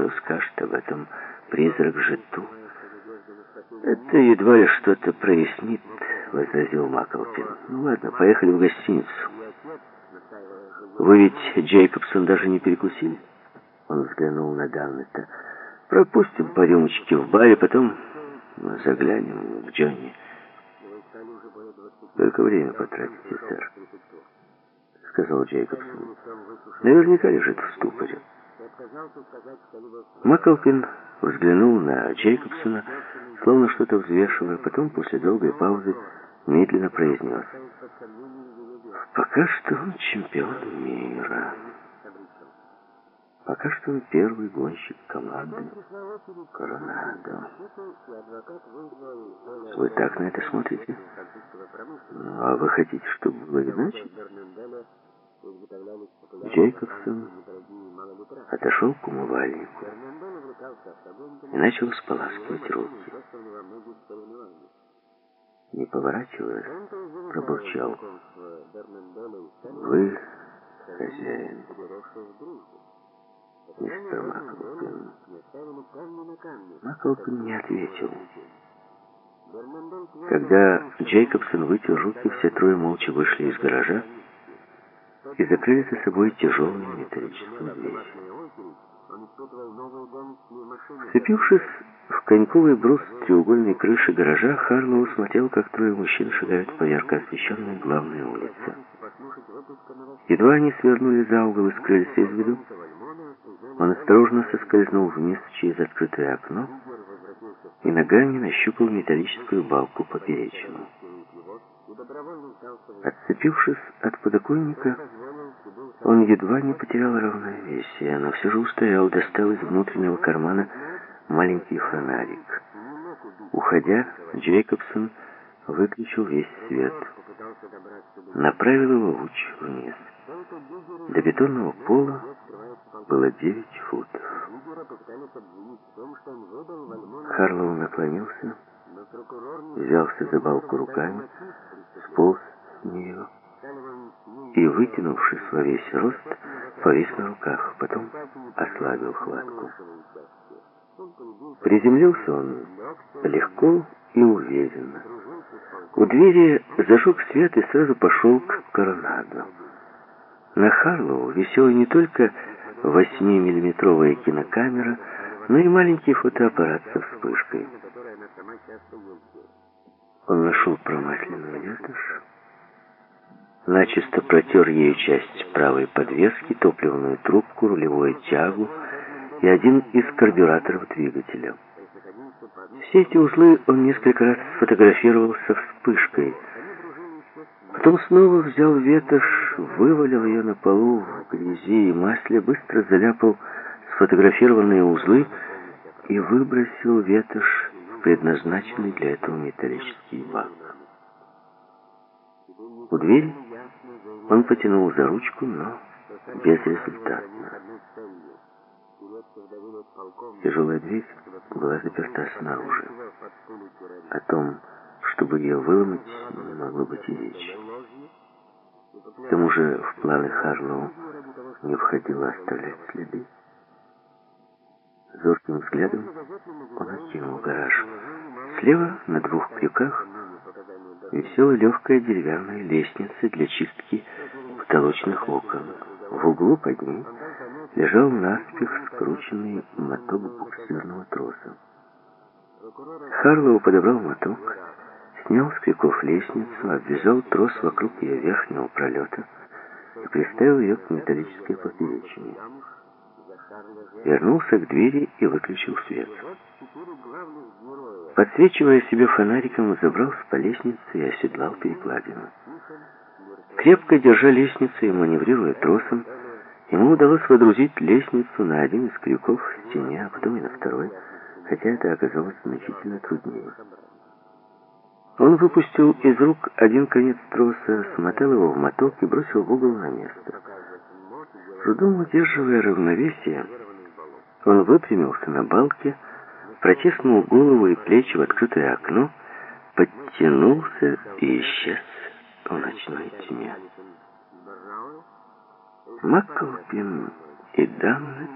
что скажет об этом призрак Житу. Это едва ли что-то прояснит, возразил Маклпин. Ну ладно, поехали в гостиницу. Вы ведь Джейкобсон даже не перекусили? Он взглянул на Даннета. Пропустим по рюмочке в баре, потом заглянем к Джонни. Только время потратите, сэр, сказал Джейкобсон. Наверняка лежит в ступоре. Маклпин взглянул на Джейкобсона, словно что-то взвешивая, потом, после долгой паузы, медленно произнес. «Пока что он чемпион мира. Пока что он первый гонщик команды Коронадо. Вы так на это смотрите? Ну, а вы хотите, чтобы было иначе?» Джейкобсон отошел к умывальнику и начал споласкивать руки. Не поворачиваясь, пробурчал. «Вы хозяин, мистер Маклпин». Маклпин не ответил. Когда Джейкобсон вытер руки, все трое молча вышли из гаража, и закрыли за собой тяжелую металлическую дверь. Вцепившись в коньковый брус треугольной крыши гаража, Харлоу смотрел, как трое мужчин шагают по ярко освещенной главной улице. Едва они свернули за угол и скрылись из виду, он осторожно соскользнул вниз через открытое окно и ногами нащупал металлическую балку поперечину. Отцепившись от подоконника, он едва не потерял равновесие, но все же устоял, достал из внутреннего кармана маленький фонарик. Уходя, Джейкобсон выключил весь свет, направил его луч вниз. До бетонного пола было девять футов. Харлоу наклонился, взялся за балку руками, сполз с нее и, вытянувшись во весь рост, повис на руках, потом ослабил хватку. Приземлился он легко и уверенно. У двери зажег свет и сразу пошел к коронаду. На Харлоу висела не только 8-миллиметровая кинокамера, но и маленький фотоаппарат со вспышкой. Он нашел промасленную ветошь, начисто протер ею часть правой подвески, топливную трубку, рулевую тягу и один из карбюраторов двигателя. Все эти узлы он несколько раз сфотографировал со вспышкой. Потом снова взял ветошь, вывалил ее на полу в грязи и масле, быстро заляпал сфотографированные узлы и выбросил ветошь предназначенный для этого металлический бак. У двери он потянул за ручку, но безрезультатно. Тяжелая дверь была заперта снаружи. О том, чтобы ее выломать, не могло быть и речи. К тому же в планы Харлоу не входило оставлять следы. Зорким взглядом он окинул гараж. Слева на двух крюках висела легкая деревянная лестница для чистки потолочных окон. В углу под ней лежал наспех скрученный моток буксирного троса. Харлоу подобрал моток, снял с крюков лестницу, обвязал трос вокруг ее верхнего пролета и приставил ее к металлической поперечине вернулся к двери и выключил свет. Подсвечивая себе фонариком, забрался по лестнице и оседлал перекладину. Крепко держа лестницу и маневрируя тросом, ему удалось водрузить лестницу на один из крюков в стене, а потом и на второй, хотя это оказалось значительно труднее. Он выпустил из рук один конец троса, смотал его в моток и бросил в угол на место. Трудом удерживая равновесие, он выпрямился на балке, протиснул голову и плечи в открытое окно, подтянулся и исчез в ночной тьме. Макколпин и Дамнет